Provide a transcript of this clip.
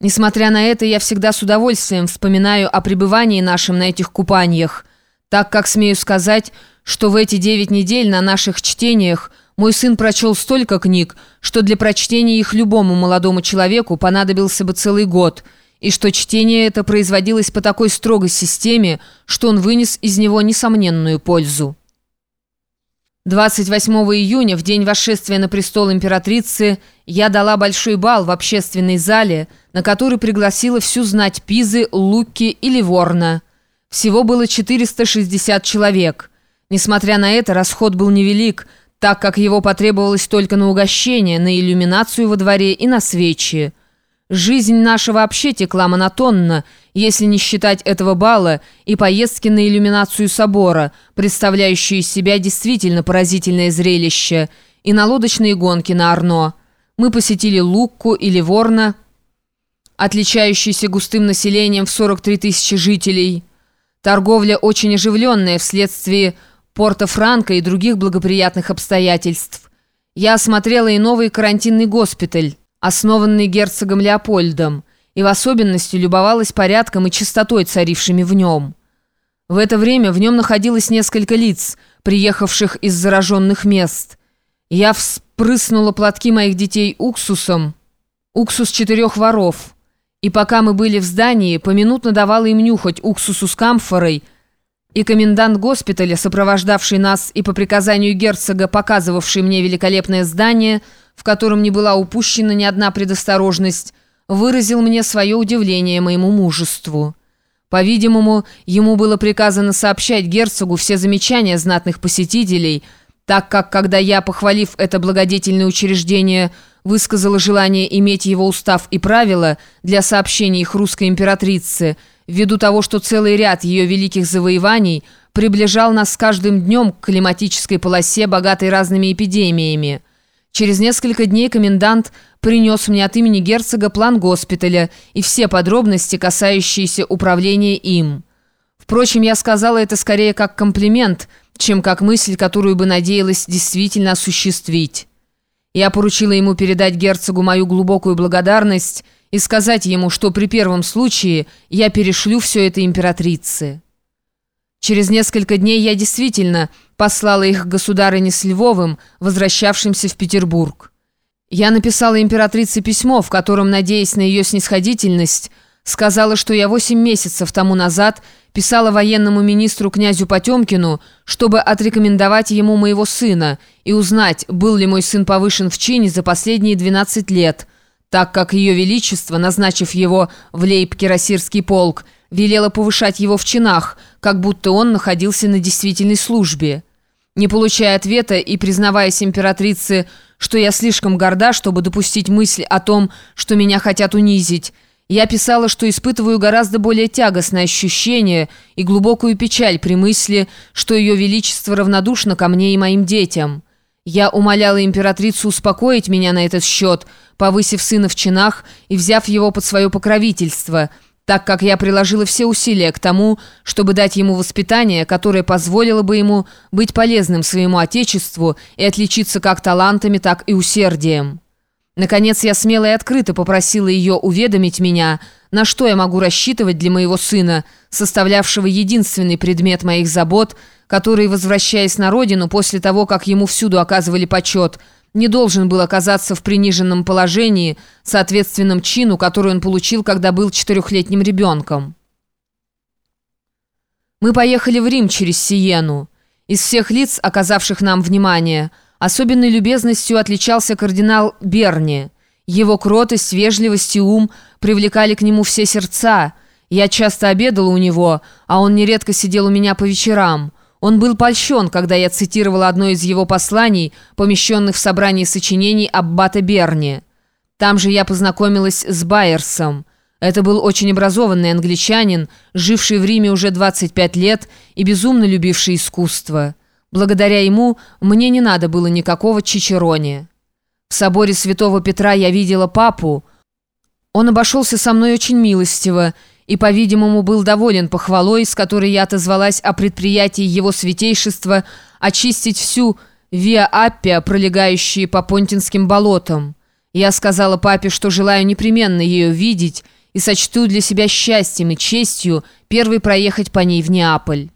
Несмотря на это, я всегда с удовольствием вспоминаю о пребывании нашем на этих купаниях, так как смею сказать, что в эти девять недель на наших чтениях мой сын прочел столько книг, что для прочтения их любому молодому человеку понадобился бы целый год, и что чтение это производилось по такой строгой системе, что он вынес из него несомненную пользу. 28 июня, в день восшествия на престол императрицы, я дала большой бал в общественной зале, на который пригласила всю знать Пизы, Луки и Ливорна. Всего было 460 человек. Несмотря на это, расход был невелик, так как его потребовалось только на угощение, на иллюминацию во дворе и на свечи. Жизнь наша вообще текла монотонно, если не считать этого бала и поездки на иллюминацию собора, представляющие из себя действительно поразительное зрелище, и на лодочные гонки на Арно. Мы посетили Лукку и Ливорно, отличающийся густым населением в 43 тысячи жителей. Торговля очень оживленная вследствие Порто-Франко и других благоприятных обстоятельств. Я осмотрела и новый карантинный госпиталь основанный герцогом Леопольдом, и в особенности любовалась порядком и чистотой, царившими в нем. В это время в нем находилось несколько лиц, приехавших из зараженных мест. Я вспрыснула платки моих детей уксусом, уксус четырех воров, и пока мы были в здании, поминутно давала им нюхать уксусу с камфорой, и комендант госпиталя, сопровождавший нас и по приказанию герцога показывавший мне великолепное здание, в котором не была упущена ни одна предосторожность, выразил мне свое удивление моему мужеству. По-видимому, ему было приказано сообщать герцогу все замечания знатных посетителей, так как, когда я, похвалив это благодетельное учреждение, высказала желание иметь его устав и правила для сообщения их русской императрице, ввиду того, что целый ряд ее великих завоеваний приближал нас с каждым днем к климатической полосе, богатой разными эпидемиями. Через несколько дней комендант принес мне от имени герцога план госпиталя и все подробности, касающиеся управления им. Впрочем, я сказала это скорее как комплимент, чем как мысль, которую бы надеялась действительно осуществить. Я поручила ему передать герцогу мою глубокую благодарность и сказать ему, что при первом случае я перешлю все это императрице. Через несколько дней я действительно послала их государыне с Львовым, возвращавшимся в Петербург. Я написала императрице письмо, в котором, надеясь на ее снисходительность, сказала, что я восемь месяцев тому назад писала военному министру князю Потемкину, чтобы отрекомендовать ему моего сына и узнать, был ли мой сын повышен в чине за последние 12 лет, так как ее величество, назначив его в лейб-кирасирский полк, велела повышать его в чинах, как будто он находился на действительной службе. Не получая ответа и признаваясь императрице, что я слишком горда, чтобы допустить мысль о том, что меня хотят унизить, я писала, что испытываю гораздо более тягостное ощущение и глубокую печаль при мысли, что ее величество равнодушно ко мне и моим детям. Я умоляла императрицу успокоить меня на этот счет, повысив сына в чинах и взяв его под свое покровительство – так как я приложила все усилия к тому, чтобы дать ему воспитание, которое позволило бы ему быть полезным своему отечеству и отличиться как талантами, так и усердием. Наконец, я смело и открыто попросила ее уведомить меня, на что я могу рассчитывать для моего сына, составлявшего единственный предмет моих забот, который, возвращаясь на родину после того, как ему всюду оказывали почет – не должен был оказаться в приниженном положении, соответственном чину, который он получил, когда был четырехлетним ребенком. Мы поехали в Рим через Сиену. Из всех лиц, оказавших нам внимание, особенной любезностью отличался кардинал Берни. Его кротость, вежливость и ум привлекали к нему все сердца. Я часто обедала у него, а он нередко сидел у меня по вечерам. Он был польщен, когда я цитировала одно из его посланий, помещенных в собрании сочинений Аббата Берни. Там же я познакомилась с Байерсом. Это был очень образованный англичанин, живший в Риме уже 25 лет и безумно любивший искусство. Благодаря ему мне не надо было никакого чичерони. В соборе святого Петра я видела папу. Он обошелся со мной очень милостиво, и, по-видимому, был доволен похвалой, с которой я отозвалась о предприятии его святейшества очистить всю Виа Аппия, пролегающие по Понтинским болотам. Я сказала папе, что желаю непременно ее видеть и сочту для себя счастьем и честью первый проехать по ней в Неаполь.